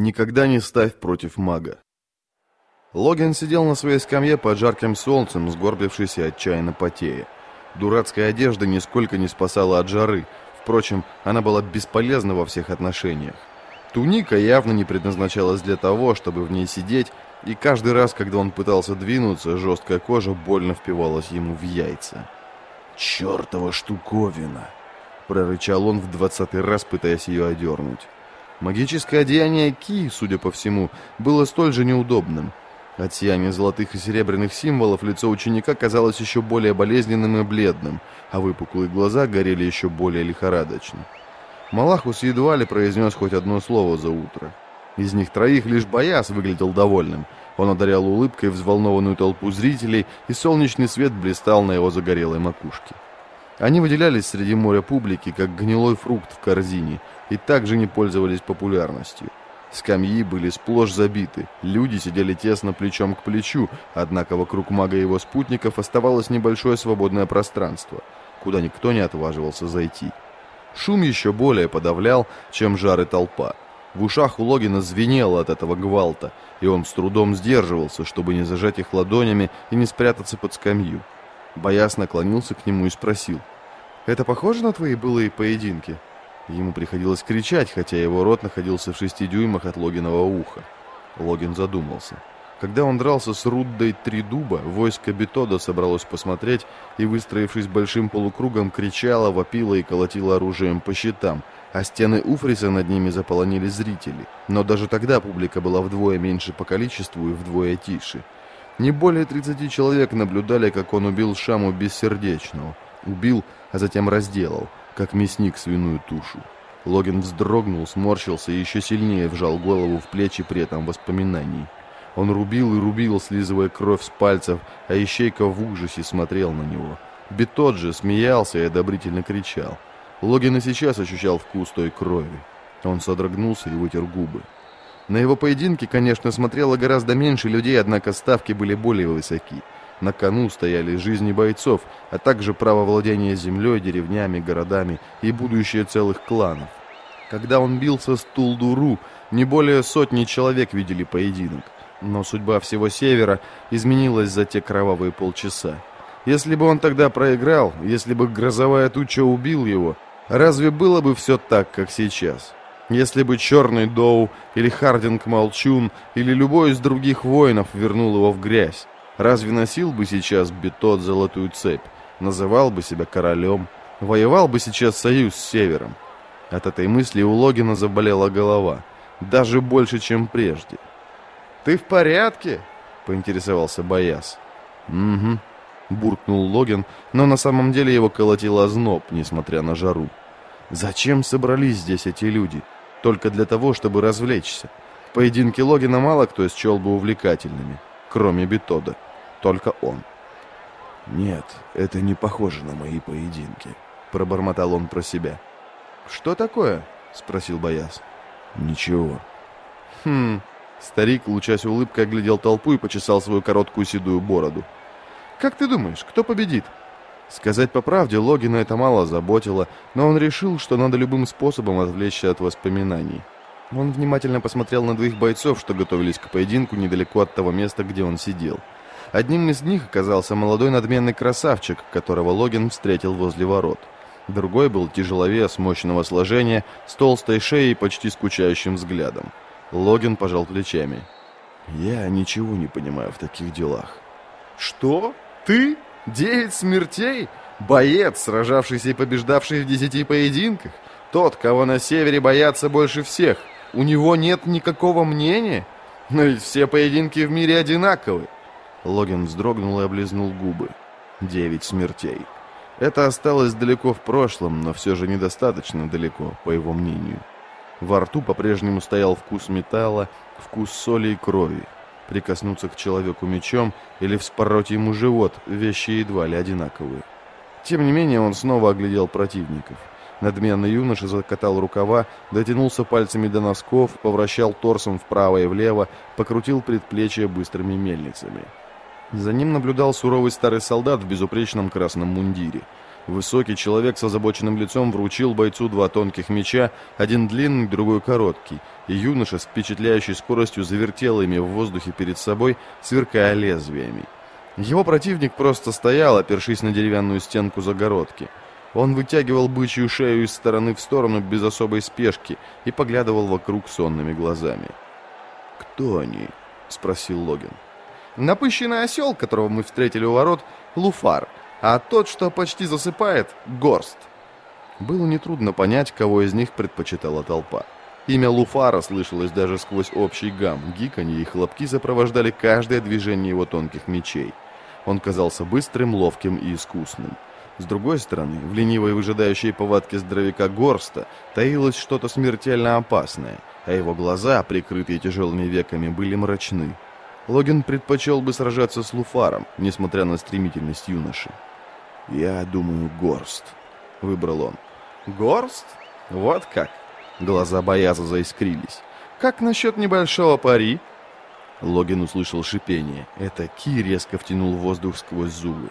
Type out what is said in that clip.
Никогда не ставь против мага. Логин сидел на своей скамье под жарким солнцем, сгорбившись и отчаянно потея. Дурацкая одежда нисколько не спасала от жары. Впрочем, она была бесполезна во всех отношениях. Туника явно не предназначалась для того, чтобы в ней сидеть, и каждый раз, когда он пытался двинуться, жесткая кожа больно впивалась ему в яйца. «Чертова штуковина!» — прорычал он в двадцатый раз, пытаясь ее одернуть. Магическое одеяние Ки, судя по всему, было столь же неудобным. От сияния золотых и серебряных символов лицо ученика казалось еще более болезненным и бледным, а выпуклые глаза горели еще более лихорадочно. Малахус едва ли произнес хоть одно слово за утро. Из них троих лишь Бояс выглядел довольным. Он одарял улыбкой взволнованную толпу зрителей, и солнечный свет блистал на его загорелой макушке. Они выделялись среди моря публики, как гнилой фрукт в корзине, и также не пользовались популярностью. Скамьи были сплошь забиты, люди сидели тесно плечом к плечу, однако вокруг мага и его спутников оставалось небольшое свободное пространство, куда никто не отваживался зайти. Шум еще более подавлял, чем жары толпа. В ушах у Логина звенело от этого гвалта, и он с трудом сдерживался, чтобы не зажать их ладонями и не спрятаться под скамью. Бояс наклонился к нему и спросил. «Это похоже на твои былые поединки?» Ему приходилось кричать, хотя его рот находился в шести дюймах от Логиного уха. Логин задумался. Когда он дрался с Руддой Три Дуба, войско Бетода собралось посмотреть и, выстроившись большим полукругом, кричало, вопило и колотило оружием по щитам, а стены Уфриса над ними заполонили зрители. Но даже тогда публика была вдвое меньше по количеству и вдвое тише. Не более 30 человек наблюдали, как он убил Шаму Бессердечного. Убил, а затем разделал, как мясник свиную тушу. Логин вздрогнул, сморщился и еще сильнее вжал голову в плечи при этом воспоминаний. Он рубил и рубил, слизывая кровь с пальцев, а Ищейка в ужасе смотрел на него. Бетот же смеялся и одобрительно кричал. Логин и сейчас ощущал вкус той крови. Он содрогнулся и вытер губы. На его поединке, конечно, смотрело гораздо меньше людей, однако ставки были более высоки. На кону стояли жизни бойцов, а также право владения землей, деревнями, городами и будущее целых кланов. Когда он бился с Тулдуру, не более сотни человек видели поединок. Но судьба всего Севера изменилась за те кровавые полчаса. Если бы он тогда проиграл, если бы грозовая туча убил его, разве было бы все так, как сейчас? Если бы Черный Доу или Хардинг Молчун или любой из других воинов вернул его в грязь, разве носил бы сейчас Бетот золотую цепь, называл бы себя королем, воевал бы сейчас союз с Севером? От этой мысли у Логина заболела голова, даже больше, чем прежде. «Ты в порядке?» — поинтересовался Бояс. «Угу», — буркнул Логин, но на самом деле его колотил озноб, несмотря на жару. «Зачем собрались здесь эти люди? Только для того, чтобы развлечься. Поединки Логина мало кто счел бы увлекательными, кроме Бетода. Только он». «Нет, это не похоже на мои поединки», — пробормотал он про себя. «Что такое?» — спросил Бояс. «Ничего». «Хм...» Старик, лучась улыбкой, оглядел толпу и почесал свою короткую седую бороду. «Как ты думаешь, кто победит?» Сказать по правде, Логина это мало заботило, но он решил, что надо любым способом отвлечься от воспоминаний. Он внимательно посмотрел на двоих бойцов, что готовились к поединку недалеко от того места, где он сидел. Одним из них оказался молодой надменный красавчик, которого Логин встретил возле ворот. Другой был тяжеловес, мощного сложения, с толстой шеей и почти скучающим взглядом. Логин пожал плечами. «Я ничего не понимаю в таких делах». «Что? Ты? Девять смертей? Боец, сражавшийся и побеждавший в десяти поединках? Тот, кого на севере боятся больше всех? У него нет никакого мнения? Но ведь все поединки в мире одинаковы». Логин вздрогнул и облизнул губы. «Девять смертей». Это осталось далеко в прошлом, но все же недостаточно далеко, по его мнению. Во рту по-прежнему стоял вкус металла, вкус соли и крови. Прикоснуться к человеку мечом или вспороть ему живот – вещи едва ли одинаковые. Тем не менее он снова оглядел противников. Надменный юноша закатал рукава, дотянулся пальцами до носков, повращал торсом вправо и влево, покрутил предплечья быстрыми мельницами. За ним наблюдал суровый старый солдат в безупречном красном мундире. Высокий человек с озабоченным лицом вручил бойцу два тонких меча, один длинный, другой короткий, и юноша с впечатляющей скоростью завертел ими в воздухе перед собой, сверкая лезвиями. Его противник просто стоял, опершись на деревянную стенку загородки. Он вытягивал бычью шею из стороны в сторону без особой спешки и поглядывал вокруг сонными глазами. «Кто они?» — спросил Логин. «Напыщенный осел, которого мы встретили у ворот, Луфар», а тот, что почти засыпает, горст. Было нетрудно понять, кого из них предпочитала толпа. Имя Луфара слышалось даже сквозь общий гам. Гиканье и хлопки сопровождали каждое движение его тонких мечей. Он казался быстрым, ловким и искусным. С другой стороны, в ленивой выжидающей повадке здоровяка Горста таилось что-то смертельно опасное, а его глаза, прикрытые тяжелыми веками, были мрачны. Логин предпочел бы сражаться с Луфаром, несмотря на стремительность юноши. «Я думаю, горст», — выбрал он. «Горст? Вот как!» Глаза Бояза заискрились. «Как насчет небольшого пари?» Логин услышал шипение. Это Ки резко втянул воздух сквозь зубы.